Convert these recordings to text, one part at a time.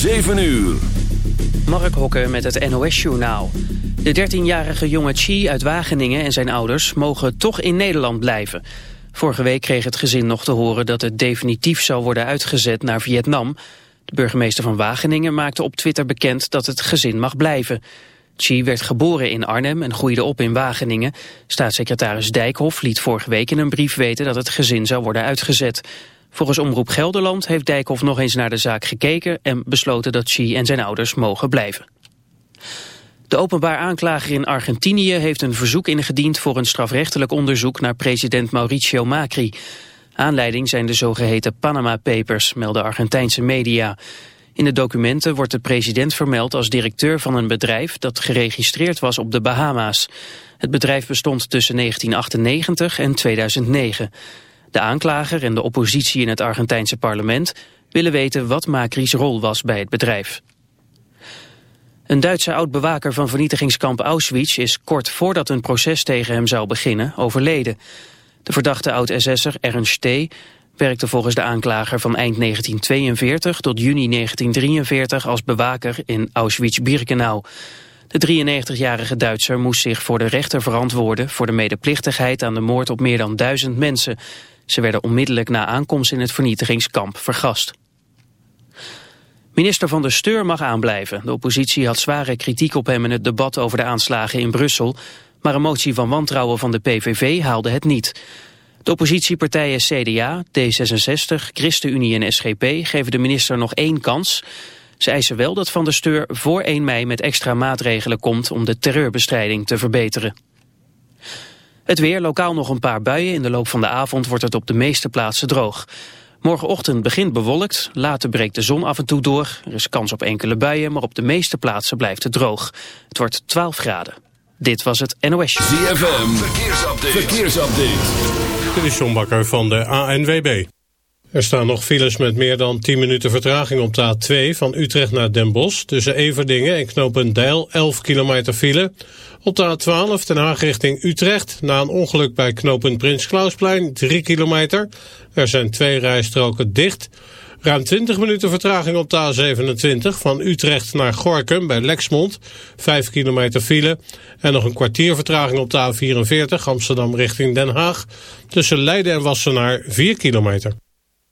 7 uur. Mark Hokken met het NOS-journaal. De 13-jarige jonge Chi uit Wageningen en zijn ouders mogen toch in Nederland blijven. Vorige week kreeg het gezin nog te horen dat het definitief zou worden uitgezet naar Vietnam. De burgemeester van Wageningen maakte op Twitter bekend dat het gezin mag blijven. Chi werd geboren in Arnhem en groeide op in Wageningen. Staatssecretaris Dijkhoff liet vorige week in een brief weten dat het gezin zou worden uitgezet. Volgens Omroep Gelderland heeft Dijkhoff nog eens naar de zaak gekeken... en besloten dat Xi en zijn ouders mogen blijven. De openbaar aanklager in Argentinië heeft een verzoek ingediend... voor een strafrechtelijk onderzoek naar president Mauricio Macri. Aanleiding zijn de zogeheten Panama Papers, melden Argentijnse media. In de documenten wordt de president vermeld als directeur van een bedrijf... dat geregistreerd was op de Bahama's. Het bedrijf bestond tussen 1998 en 2009... De aanklager en de oppositie in het Argentijnse parlement willen weten wat Macri's rol was bij het bedrijf. Een Duitse oud-bewaker van vernietigingskamp Auschwitz is kort voordat een proces tegen hem zou beginnen overleden. De verdachte oud-SS'er Ernst T. werkte volgens de aanklager van eind 1942 tot juni 1943 als bewaker in Auschwitz-Birkenau. De 93-jarige Duitser moest zich voor de rechter verantwoorden voor de medeplichtigheid aan de moord op meer dan duizend mensen. Ze werden onmiddellijk na aankomst in het vernietigingskamp vergast. Minister van de Steur mag aanblijven. De oppositie had zware kritiek op hem in het debat over de aanslagen in Brussel. Maar een motie van wantrouwen van de PVV haalde het niet. De oppositiepartijen CDA, D66, ChristenUnie en SGP geven de minister nog één kans. Ze eisen wel dat Van der Steur voor 1 mei met extra maatregelen komt om de terreurbestrijding te verbeteren. Het weer, lokaal nog een paar buien. In de loop van de avond wordt het op de meeste plaatsen droog. Morgenochtend begint bewolkt, later breekt de zon af en toe door. Er is kans op enkele buien, maar op de meeste plaatsen blijft het droog. Het wordt 12 graden. Dit was het NOS. ZFM, verkeersupdate. verkeersupdate. Dit is John Bakker van de ANWB. Er staan nog files met meer dan 10 minuten vertraging op de A2 van Utrecht naar Den Bosch. Tussen Everdingen en Knopendijl 11 kilometer file. Op de A12 Den Haag richting Utrecht. Na een ongeluk bij knooppunt Prins Klausplein 3 kilometer. Er zijn twee rijstroken dicht. Ruim 20 minuten vertraging op de A27 van Utrecht naar Gorkum bij Lexmond. 5 kilometer file. En nog een kwartier vertraging op de A44 Amsterdam richting Den Haag. Tussen Leiden en Wassenaar 4 kilometer.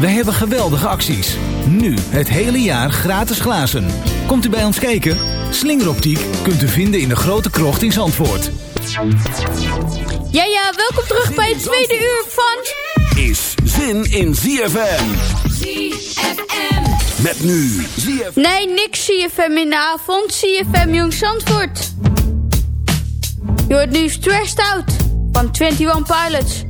Wij hebben geweldige acties. Nu het hele jaar gratis glazen. Komt u bij ons kijken? Slingeroptiek kunt u vinden in de grote krocht in Zandvoort. Ja, ja, welkom terug bij het tweede uur van... Is zin in ZFM. ZFM. Met nu ZFM. Nee, niks CFM in de avond. CFM Jong Zandvoort. Je hoort nu Stressed Out van 21 Pilots.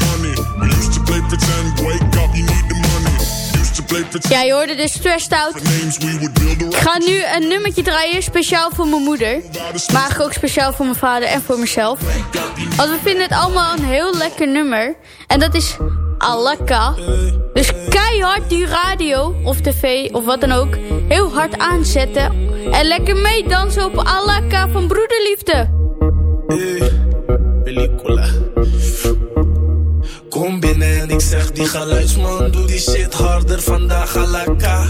Ja, je hoorde de Stressed Out. Ik ga nu een nummertje draaien, speciaal voor mijn moeder. Maar ook speciaal voor mijn vader en voor mezelf. Want we vinden het allemaal een heel lekker nummer. En dat is Alaka. Dus keihard die radio of tv of wat dan ook heel hard aanzetten. En lekker meedansen op Alaka van Broederliefde. película. Kom binnen en ik zeg die geluidsman, doe die shit harder vandaag alaka.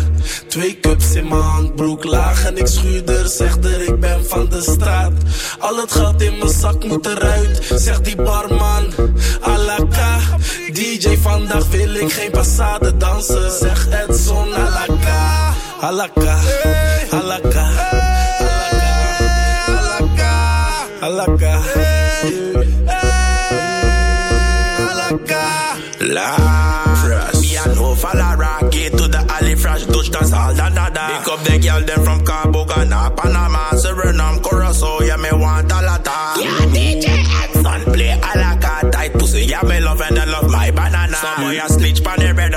Twee cups in mijn handbroek laag en ik schuur er, zeg er ik ben van de straat. Al het geld in mijn zak moet eruit, zeg die barman, alaka. DJ vandaag wil ik geen passade dansen, zeg Edson alaka. Alaka, alaka, alaka, alaka, alaka. La fresh. Me and no falla rocky to the alley fresh touch that's all da da da. Pick up the girl them from Cabo Ghana, Panama, Suriname, Curacao. Yeah, me want a lot of. Yeah, DJ Edson play alaka tight pussy. Yeah, me love and I love my banana. Some boy a snitch pon the red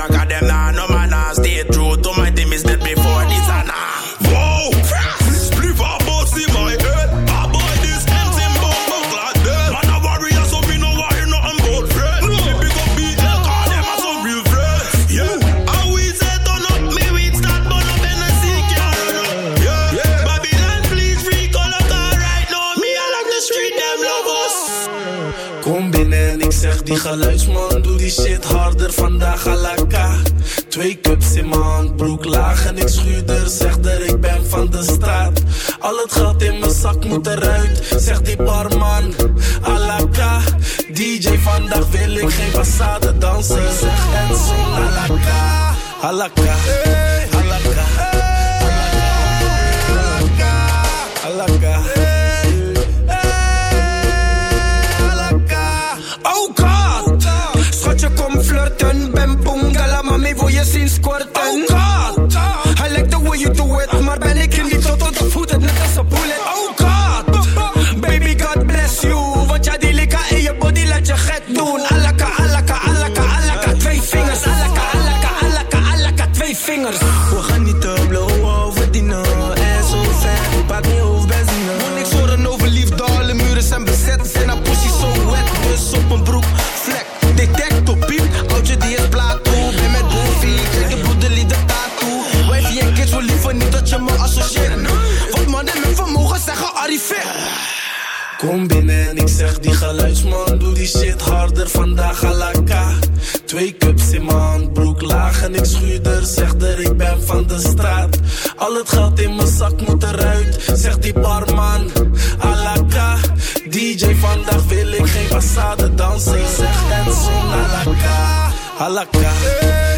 die geluidsman, doe die shit harder vandaag alaka. Twee cups in mijn handbroek laag en ik schuur er, zeg er ik ben van de straat. Al het geld in mijn zak moet eruit, zeg die barman, alaka. DJ vandaag wil ik geen passade dansen, zeg Edson alaka. Alaka, alaka, alaka, straat. Al het geld in mijn zak moet eruit, zegt die barman. Alaka, DJ vandaag wil ik geen passade dansen. Zeg en alaka, alaka.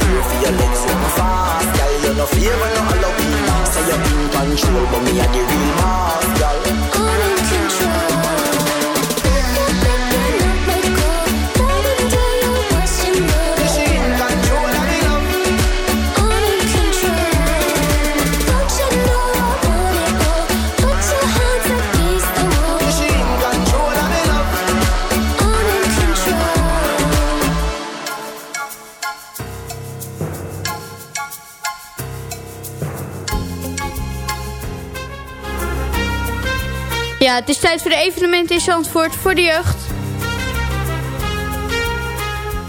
pray for your legs up fast Girl, You're no favor, no allow me Say you're in control, but me a the real man. Het is tijd voor de evenementen in Zandvoort voor de jeugd.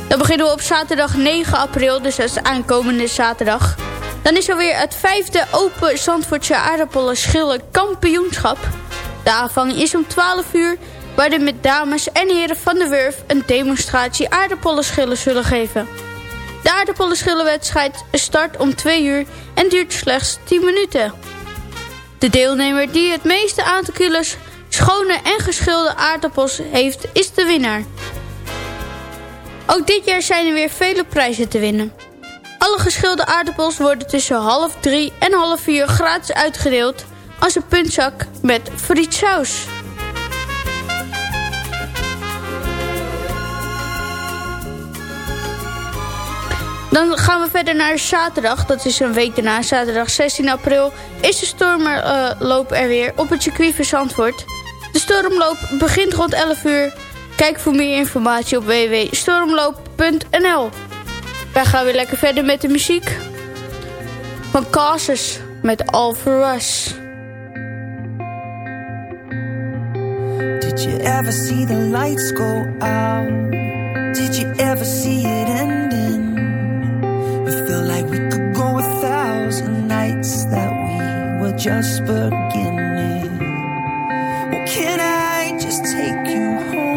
Dan beginnen we op zaterdag 9 april, dus dat is aankomende zaterdag. Dan is alweer het vijfde Open Zandvoortse aardappelen schillen kampioenschap. De aanvang is om 12 uur, waar de met dames en heren van de Wurf een demonstratie aardappelen zullen geven. De aardappelen start om 2 uur en duurt slechts 10 minuten. De deelnemer die het meeste aantal kilo's schone en geschilde aardappels heeft, is de winnaar. Ook dit jaar zijn er weer vele prijzen te winnen. Alle geschilde aardappels worden tussen half drie en half vier gratis uitgedeeld als een puntzak met frietsaus. Dan gaan we verder naar zaterdag. Dat is een week daarna. Zaterdag 16 april is de stormloop er weer op het circuit van Zandvoort. De stormloop begint rond 11 uur. Kijk voor meer informatie op www.stormloop.nl Wij gaan weer lekker verder met de muziek. Van Casus met All For. Did you ever see the lights go out? Did you ever see it ending? We feel like we could go a thousand nights that we were just beginning. Can I just take you home?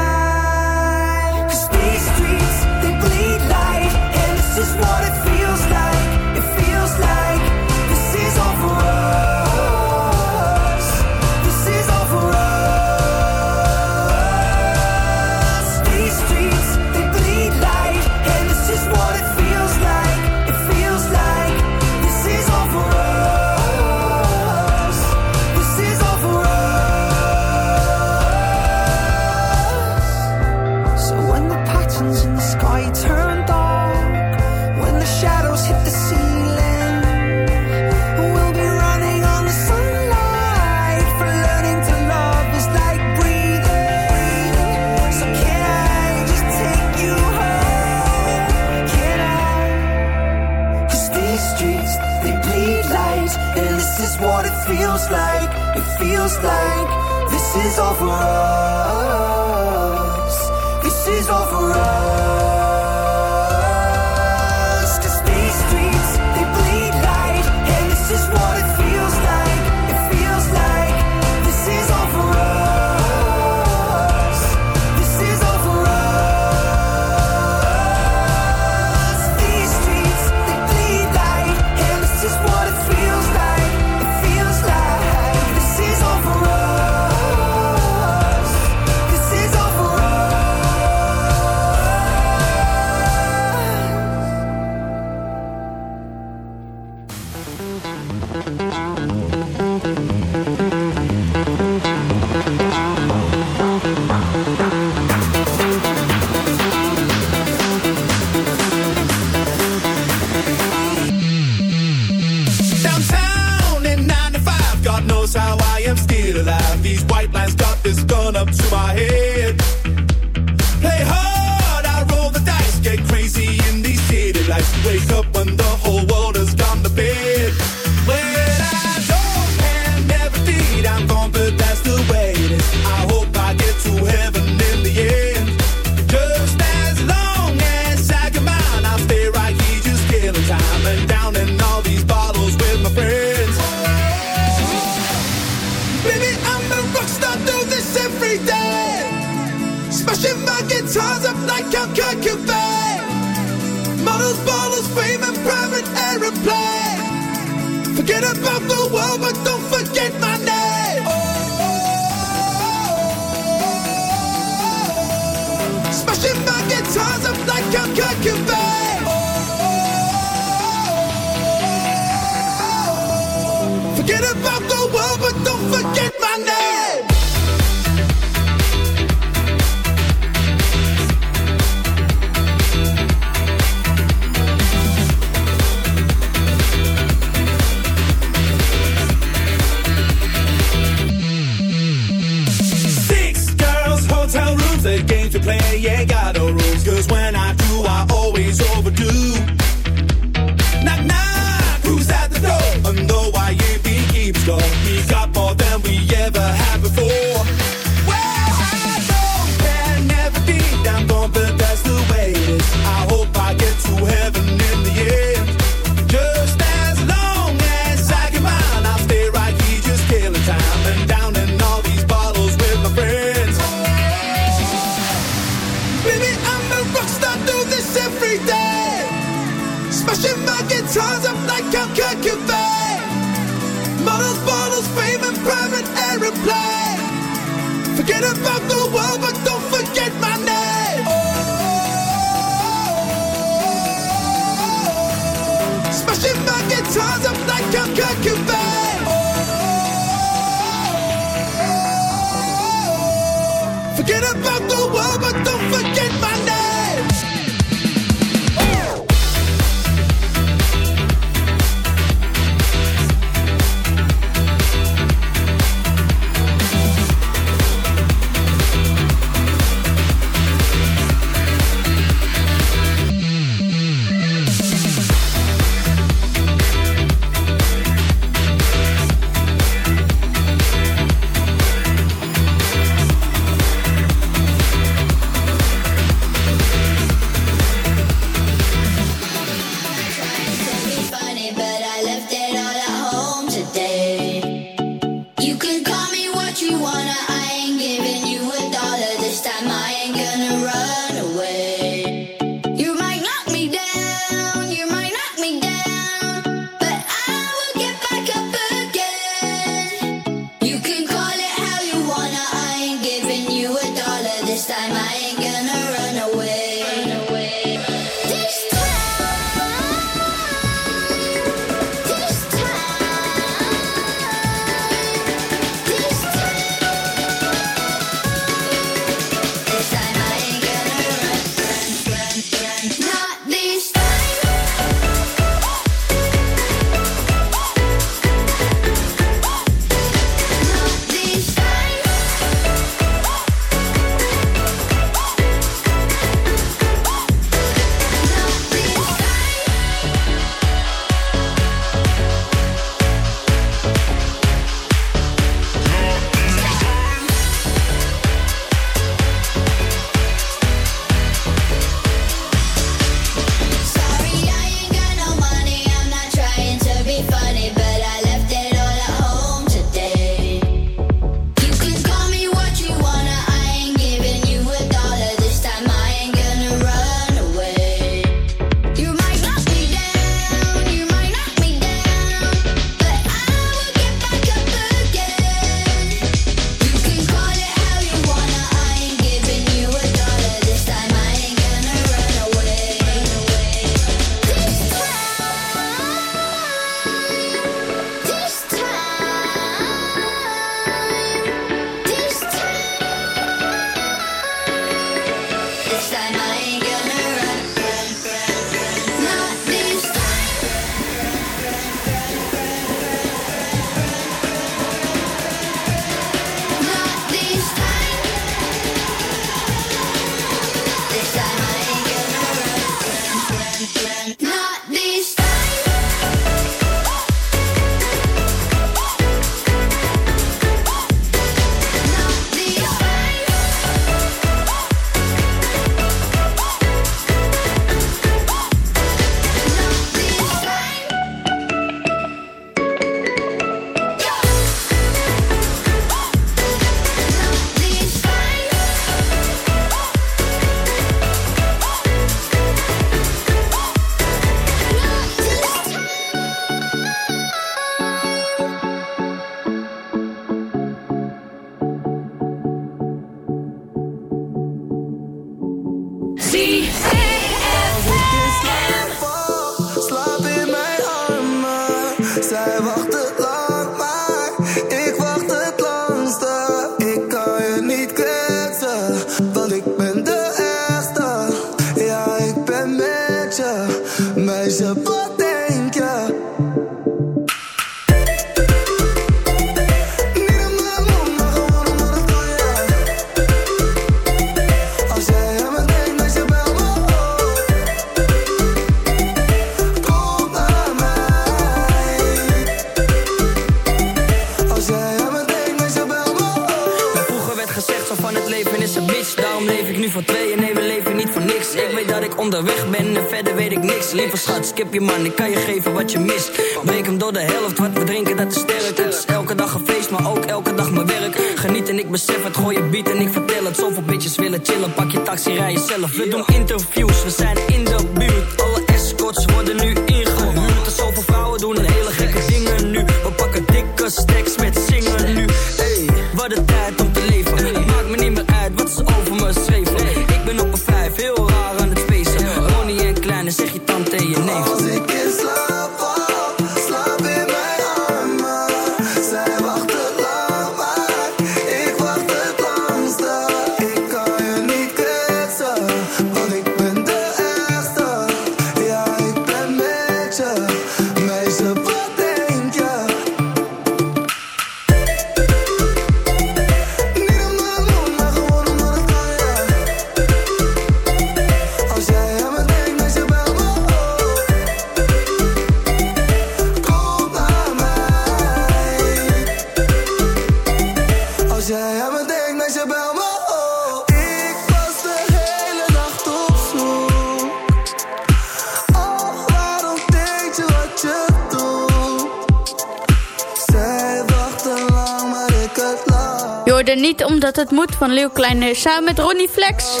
het moet van Leeuw Kleine samen met Ronnie Flex.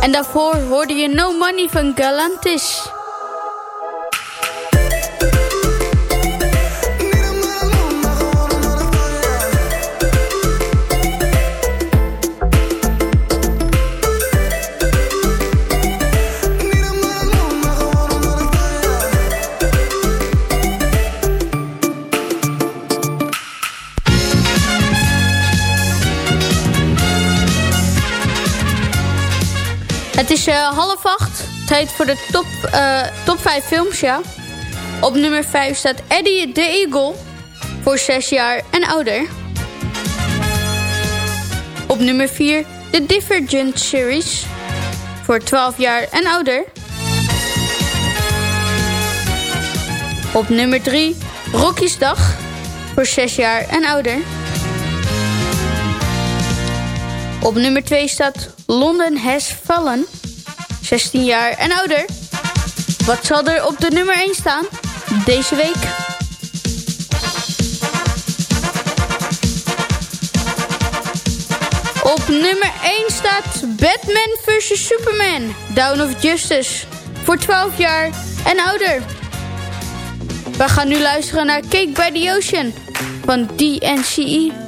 En daarvoor hoorde je No Money van Galantis. tijd voor de top, eh, top 5 films, ja. Op nummer 5 staat Eddie the Eagle voor 6 jaar en ouder. Op nummer 4 de Divergent Series voor 12 jaar en ouder. Op nummer 3 Rocky's Dag voor 6 jaar en ouder. Op nummer 2 staat London Has Fallen 16 jaar en ouder. Wat zal er op de nummer 1 staan deze week? Op nummer 1 staat Batman vs. Superman, Down of Justice. Voor 12 jaar en ouder. We gaan nu luisteren naar Cake by the Ocean van DNCE.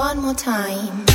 one more time.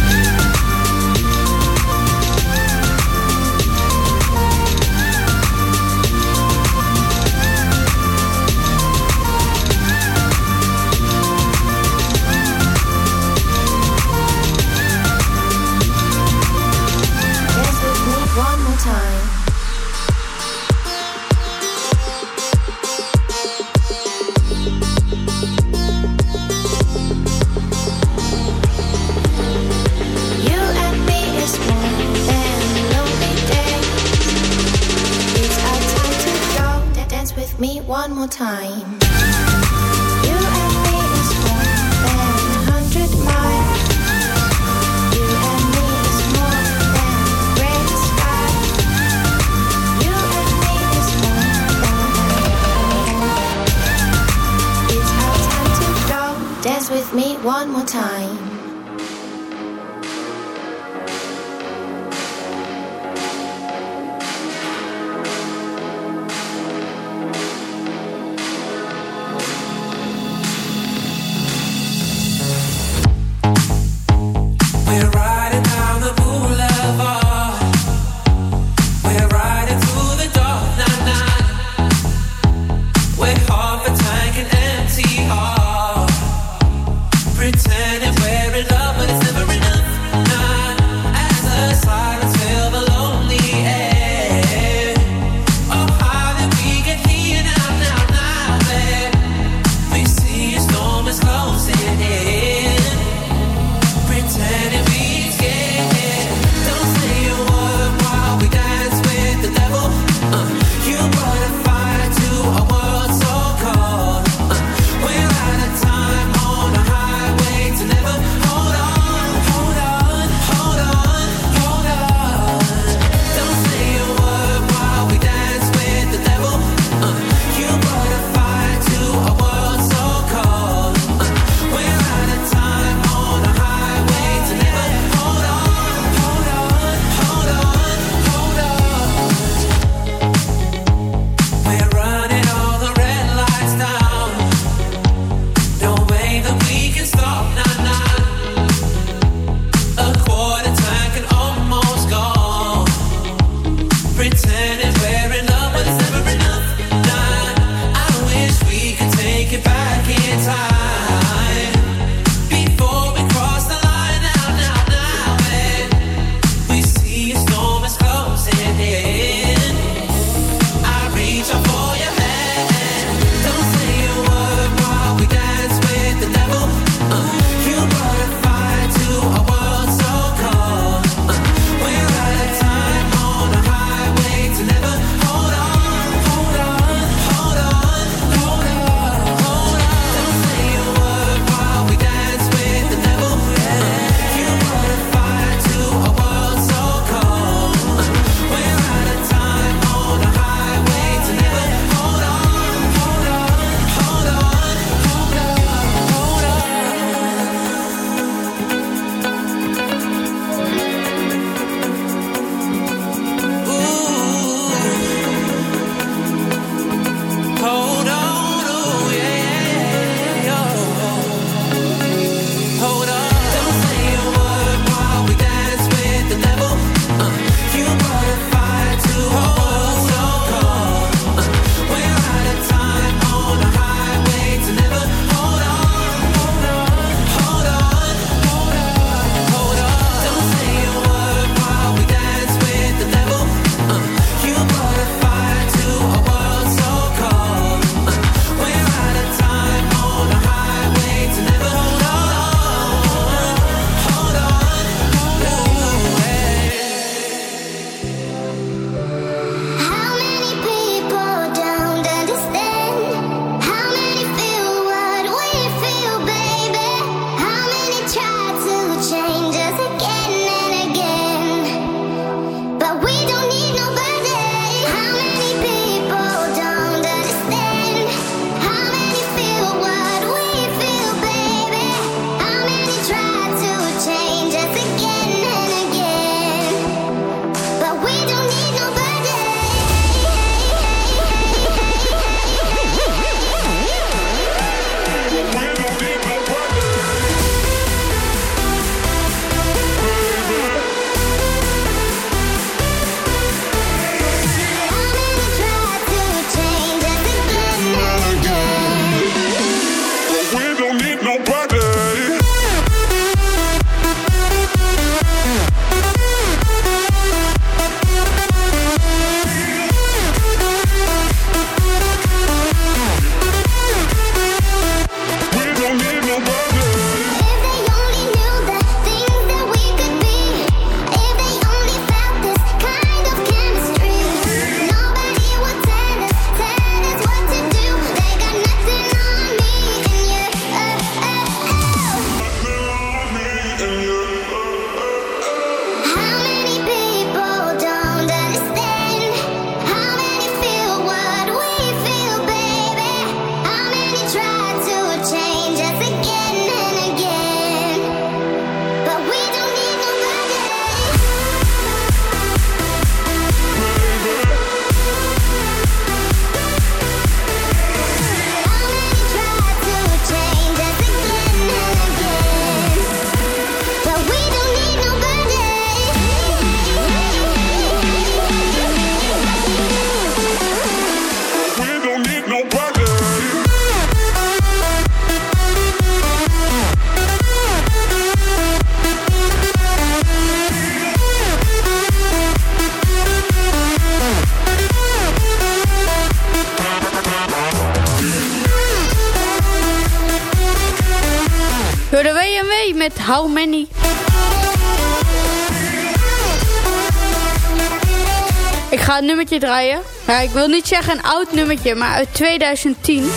nummertje draaien. Ja, ik wil niet zeggen een oud nummertje, maar uit 2010.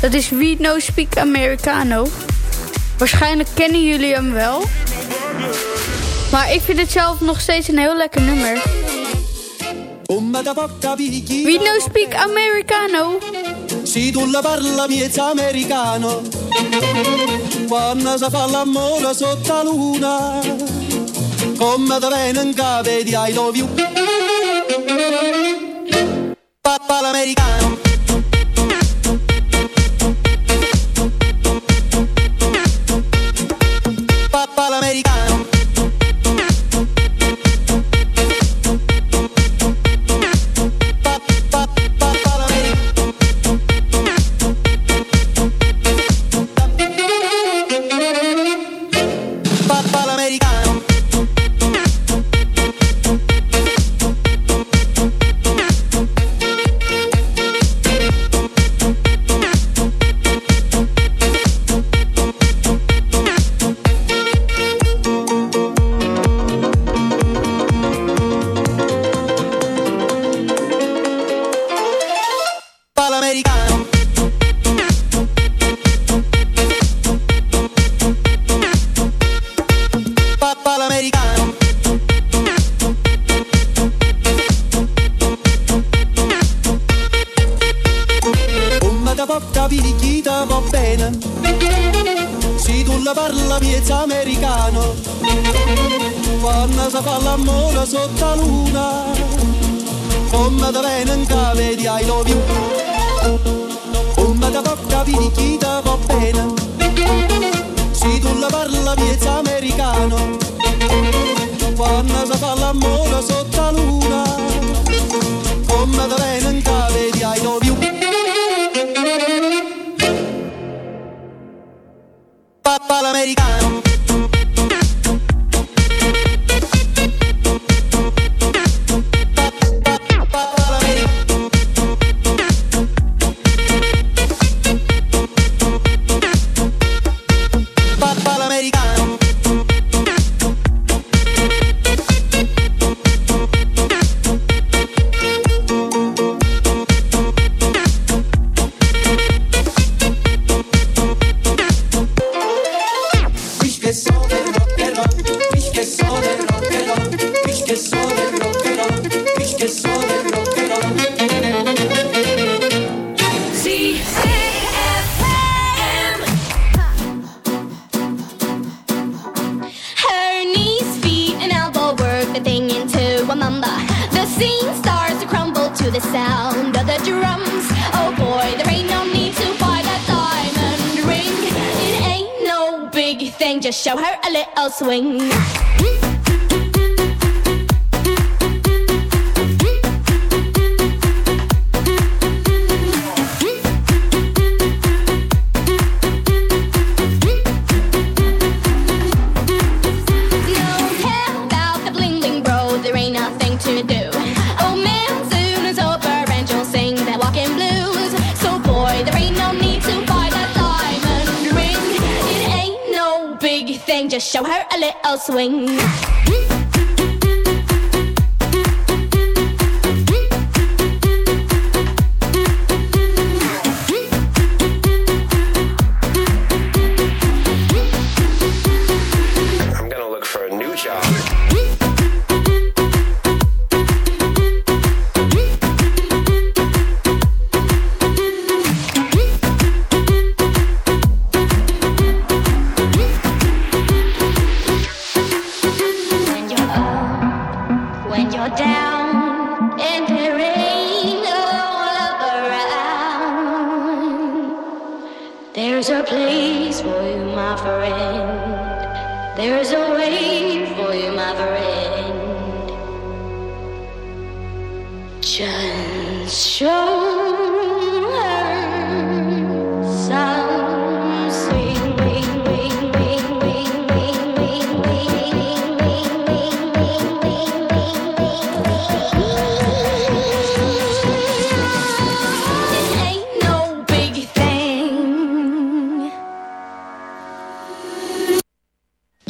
Dat is We No Speak Americano. Waarschijnlijk kennen jullie hem wel. Maar ik vind het zelf nog steeds een heel lekker nummer. We No Speak Americano. Si tu la parla americano Quando si fa sotto luna Come I There's a place for you, my friend. There's a way for you, my friend. Just show.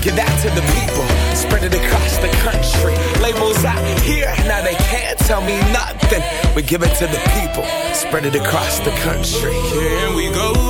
give that to the people. Spread it across the country. Labels out here, now they can't tell me nothing. We give it to the people. Spread it across the country. Here we go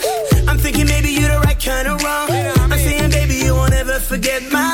Get my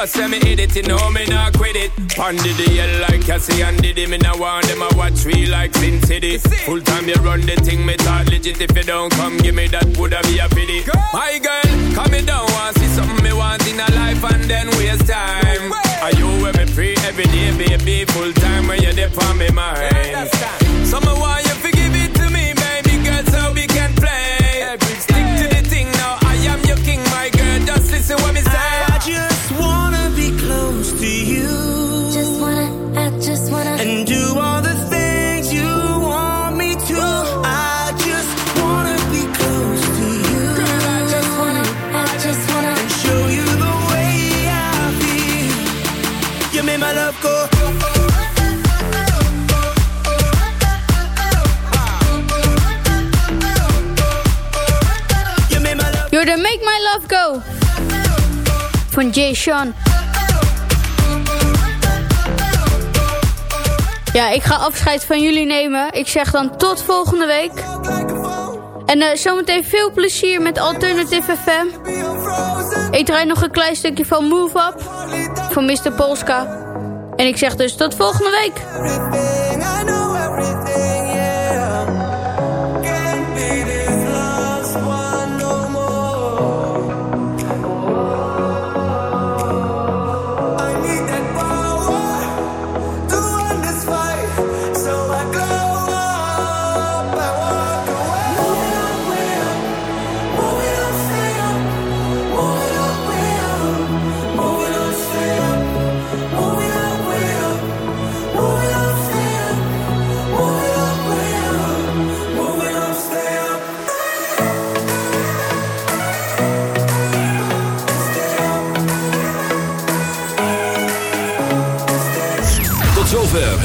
Just let me hit it, know me not quit it. Pondy the hell like Cassie and Diddy. Me now want them, I watch we like Sin City. Full time you run the thing, me talk legit. If you don't come, give me that, woulda be a pity. My girl, come me down, want see something me want in a life and then waste time. Are you with me free every day, baby? Full time when you're there for me mind. Summer why Van Jay Sean. Ja, ik ga afscheid van jullie nemen. Ik zeg dan tot volgende week. En eh, zometeen veel plezier met Alternative FM. Ik draai nog een klein stukje van Move Up. Van Mr. Polska. En ik zeg dus tot volgende week.